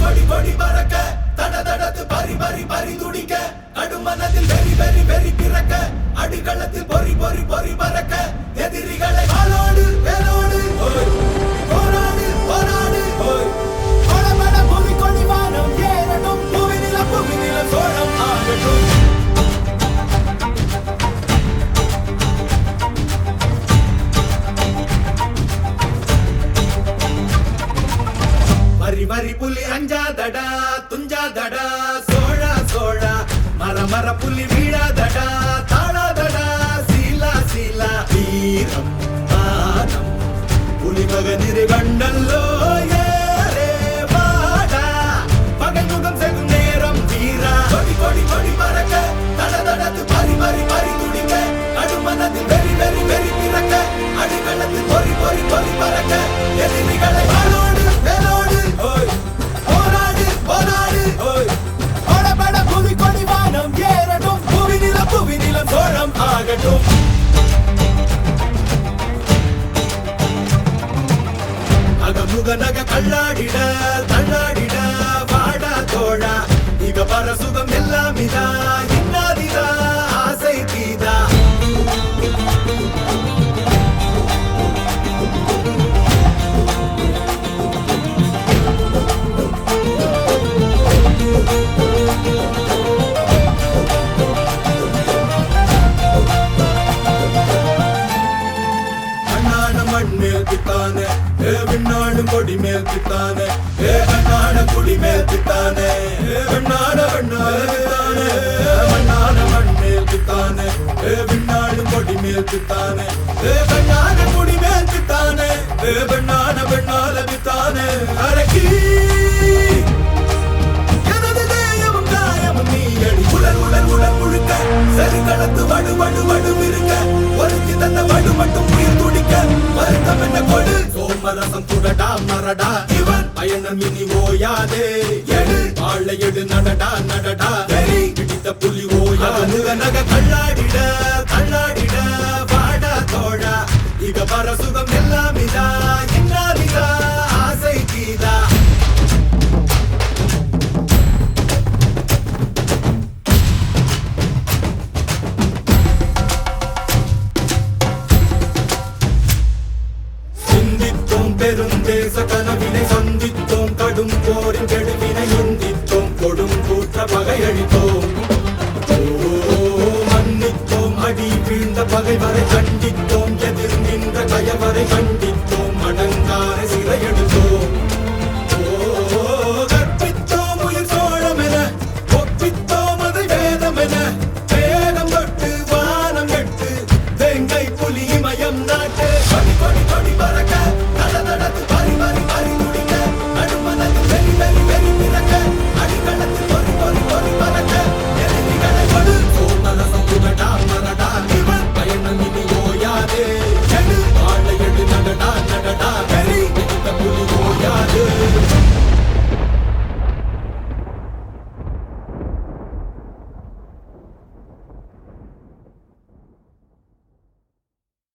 படி படி படி பறக்க. தட தடத்து பறி பறி பறி துடிக்க. கடும் கடுமனதில் வெறி வெறி வெறி புலி அஞ்சாதடா துஞ்சாதடா சோழா சோழா மர மர புலி வீழாதடா தாழாதடா சீலா சீலா வீரம் மானம் புலி மகனிரு கண்டல்லோ சோழம் அகமுக நக கல்லாடிட விண்ணாடு கொடி மேல் தித்தானே ஏ கண்ணாட குடி மேல் தித்தானே ஏ வெண்ணாட வெண்ணாட மண்ணான மண் மேல் தித்தானே ஏ விண்ணாடு கொடி மேல் தித்தானே ஏ கண்ணாட குடி மேல் தித்தானே நடடா மரடா இவன் பயணம் இனி ஓயாதே. எடு வாழ எடு நடடா நடடா. பிடித்த புலி ஓயா. முக நக கல்லாடிட கல்லாடிட வாடா தோழா இக வர சுகம் எல்லாம் இதா பகைவரை கண்டித்தோம்